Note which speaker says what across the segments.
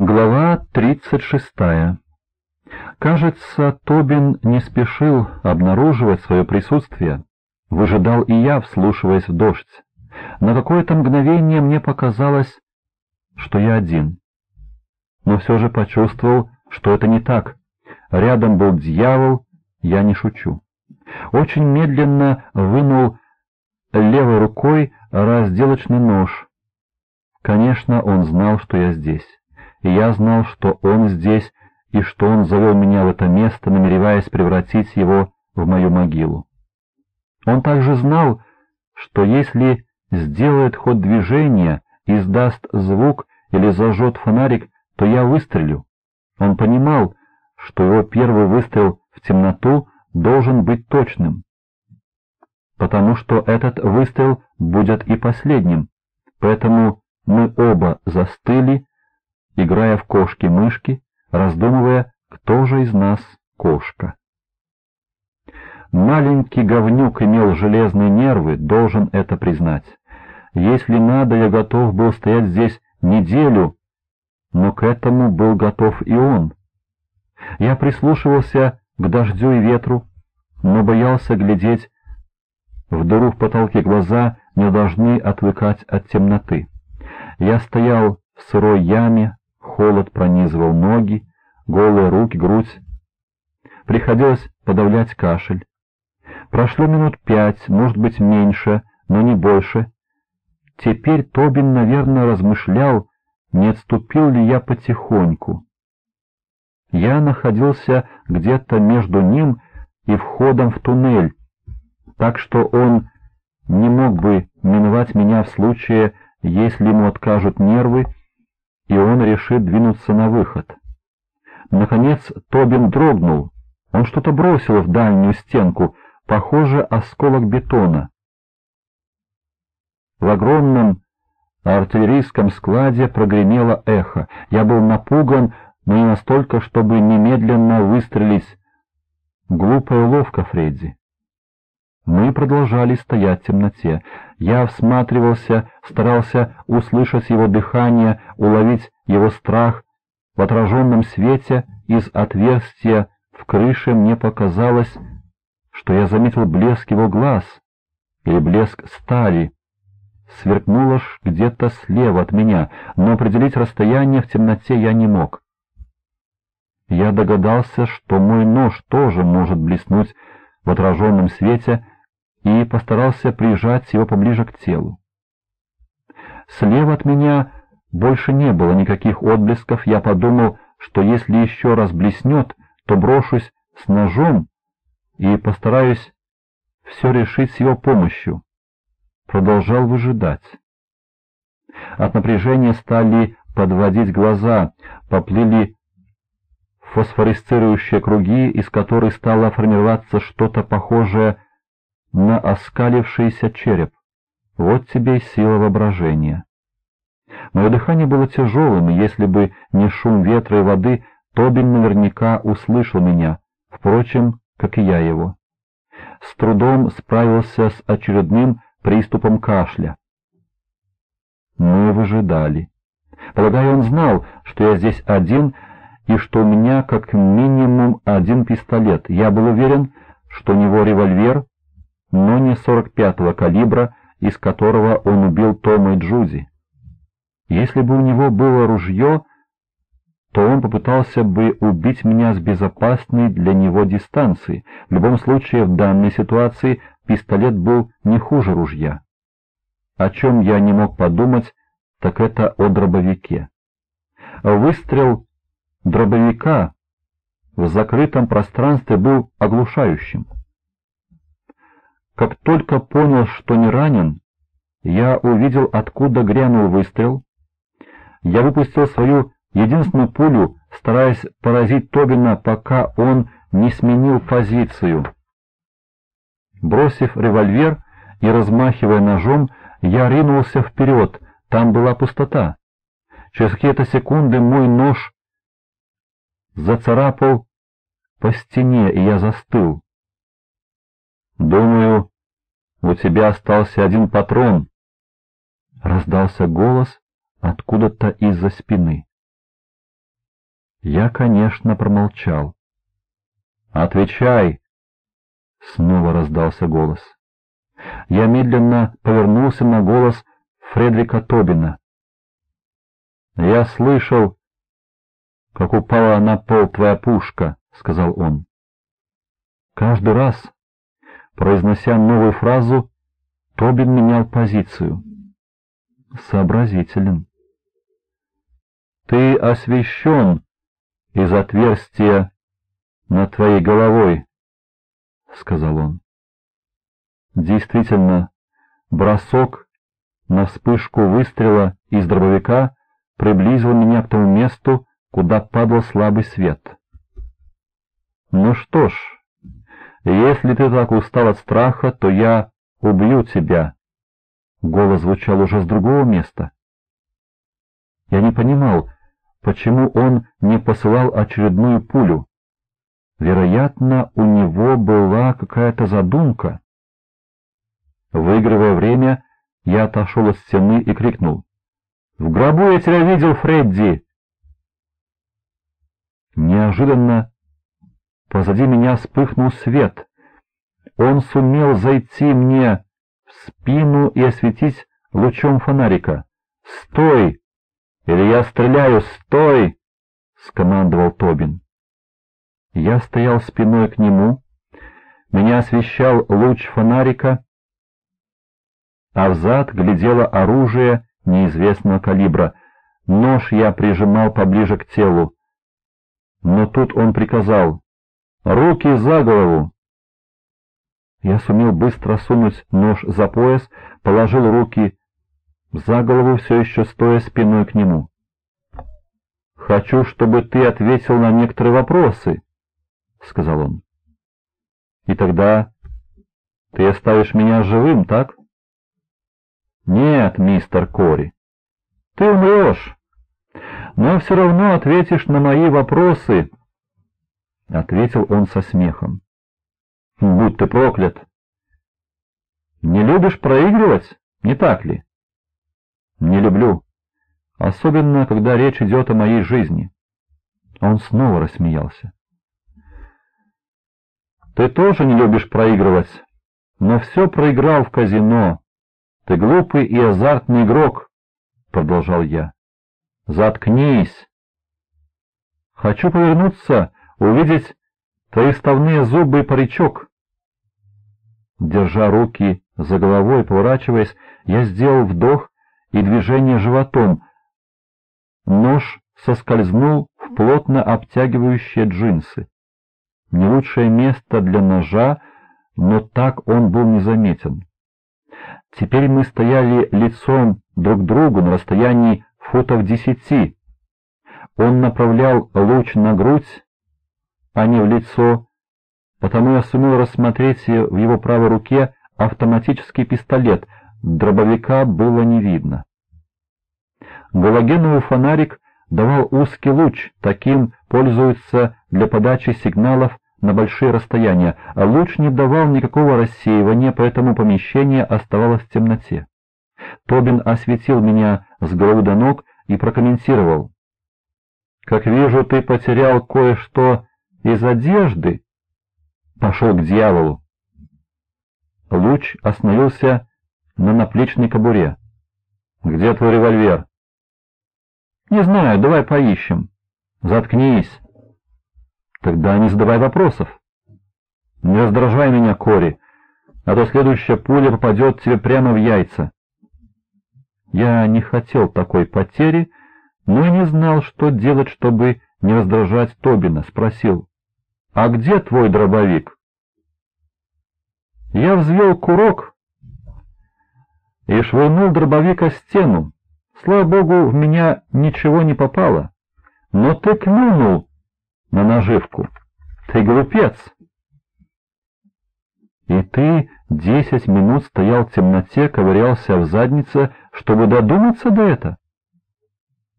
Speaker 1: Глава 36. Кажется, Тобин не спешил обнаруживать свое присутствие. Выжидал и я, вслушиваясь в дождь. На какое-то мгновение мне показалось, что я один. Но все же почувствовал, что это не так. Рядом был дьявол, я не шучу. Очень медленно вынул левой рукой разделочный нож. Конечно, он знал, что я здесь и я знал, что он здесь, и что он завел меня в это место, намереваясь превратить его в мою могилу. Он также знал, что если сделает ход движения, издаст звук или зажжет фонарик, то я выстрелю. Он понимал, что его первый выстрел в темноту должен быть точным, потому что этот выстрел будет и последним, поэтому мы оба застыли, играя в кошки-мышки, раздумывая, кто же из нас кошка. Маленький говнюк имел железные нервы, должен это признать. Если надо, я готов был стоять здесь неделю, но к этому был готов и он. Я прислушивался к дождю и ветру, но боялся глядеть в дыру в потолке глаза не должны отвыкать от темноты. Я стоял в сырой яме, холод пронизывал ноги, голые руки, грудь. Приходилось подавлять кашель. Прошло минут пять, может быть, меньше, но не больше. Теперь Тобин, наверное, размышлял, не отступил ли я потихоньку. Я находился где-то между ним и входом в туннель, так что он не мог бы миновать меня в случае, если ему откажут нервы, и он решит двинуться на выход. Наконец Тобин дрогнул. Он что-то бросил в дальнюю стенку, похоже, осколок бетона. В огромном артиллерийском складе прогремело эхо. Я был напуган, но не настолько, чтобы немедленно выстрелить. Глупая уловка, Фредди. Мы продолжали стоять в темноте. Я всматривался, старался услышать его дыхание, уловить его страх. В отраженном свете из отверстия в крыше мне показалось, что я заметил блеск его глаз или блеск стали. Сверкнуло ж где-то слева от меня, но определить расстояние в темноте я не мог. Я догадался, что мой нож тоже может блеснуть в отраженном свете, и постарался прижать его поближе к телу. Слева от меня больше не было никаких отблесков, я подумал, что если еще раз блеснет, то брошусь с ножом и постараюсь все решить с его помощью. Продолжал выжидать. От напряжения стали подводить глаза, поплыли фосфорисцирующие круги, из которых стало формироваться что-то похожее на оскалившийся череп. Вот тебе и сила воображения. Мое дыхание было тяжелым, и если бы не шум ветра и воды, Тобин наверняка услышал меня, впрочем, как и я его. С трудом справился с очередным приступом кашля. Мы выжидали. Полагаю, он знал, что я здесь один, и что у меня как минимум один пистолет. Я был уверен, что у него револьвер, но не 45-го калибра, из которого он убил Тома и Джуди. Если бы у него было ружье, то он попытался бы убить меня с безопасной для него дистанции. В любом случае, в данной ситуации пистолет был не хуже ружья. О чем я не мог подумать, так это о дробовике. Выстрел дробовика в закрытом пространстве был оглушающим. Как только понял, что не ранен, я увидел, откуда грянул выстрел. Я выпустил свою единственную пулю, стараясь поразить Тобина, пока он не сменил позицию. Бросив револьвер и размахивая ножом, я ринулся вперед, там была пустота. Через какие-то секунды мой нож зацарапал по стене, и я застыл. «Думаю, у тебя остался один патрон», — раздался голос откуда-то из-за спины. Я, конечно, промолчал. «Отвечай!» — снова раздался голос. Я медленно повернулся на голос Фредрика Тобина. «Я слышал, как упала на пол твоя пушка», — сказал он. Каждый раз, произнося новую фразу, Тобин менял позицию. Сообразителен. «Ты освещен из отверстия над твоей головой», — сказал он. Действительно, бросок на вспышку выстрела из дробовика приблизил меня к тому месту, куда падал слабый свет. «Ну что ж, если ты так устал от страха, то я убью тебя». Голос звучал уже с другого места. Я не понимал, почему он не посылал очередную пулю. Вероятно, у него была какая-то задумка. Выигрывая время, я отошел от стены и крикнул. «В гробу я тебя видел, Фредди!» Неожиданно позади меня вспыхнул свет. Он сумел зайти мне в спину и осветить лучом фонарика. «Стой! Или я стреляю! Стой!» — скомандовал Тобин. Я стоял спиной к нему, меня освещал луч фонарика, а взад глядело оружие неизвестного калибра. Нож я прижимал поближе к телу. Но тут он приказал «Руки за голову!» Я сумел быстро сунуть нож за пояс, положил руки за голову, все еще стоя спиной к нему. «Хочу, чтобы ты ответил на некоторые вопросы», — сказал он. «И тогда ты оставишь меня живым, так?» «Нет, мистер Кори, ты умрешь, но все равно ответишь на мои вопросы», — ответил он со смехом. «Будь ты проклят! Не любишь проигрывать, не так ли?» «Не люблю, особенно когда речь идет о моей жизни». Он снова рассмеялся. «Ты тоже не любишь проигрывать, но все проиграл в казино, «Ты глупый и азартный игрок», — продолжал я. «Заткнись!» «Хочу повернуться, увидеть твои ставные зубы и паричок». Держа руки за головой, поворачиваясь, я сделал вдох и движение животом. Нож соскользнул в плотно обтягивающие джинсы. Не лучшее место для ножа, но так он был незаметен. Теперь мы стояли лицом друг к другу на расстоянии футов десяти. Он направлял луч на грудь, а не в лицо, потому я сумел рассмотреть в его правой руке автоматический пистолет, дробовика было не видно. Галогеновый фонарик давал узкий луч, таким пользуются для подачи сигналов на большие расстояния, а луч не давал никакого рассеивания, поэтому помещение оставалось в темноте. Тобин осветил меня с головы до ног и прокомментировал. «Как вижу, ты потерял кое-что из одежды?» «Пошел к дьяволу!» Луч остановился на наплечной кобуре. «Где твой револьвер?» «Не знаю, давай поищем». «Заткнись!» Тогда не задавай вопросов. Не раздражай меня, Кори, а то следующая пуля попадет тебе прямо в яйца. Я не хотел такой потери, но и не знал, что делать, чтобы не раздражать Тобина. Спросил, а где твой дробовик? Я взвел курок и швырнул дробовик о стену. Слава богу, в меня ничего не попало. Но ты клюнул на наживку. Ты глупец! И ты десять минут стоял в темноте, ковырялся в заднице, чтобы додуматься до этого?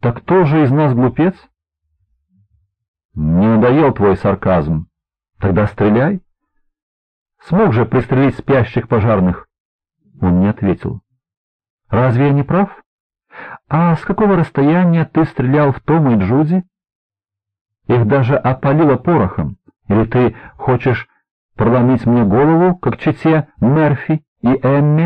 Speaker 1: Так кто же из нас глупец? Не надоел твой сарказм. Тогда стреляй. Смог же пристрелить спящих пожарных? Он не ответил. Разве я не прав? А с какого расстояния ты стрелял в Тома и Джуди? Их даже опалило порохом. Или ты хочешь проломить мне голову, как чете Мерфи и Эмме?»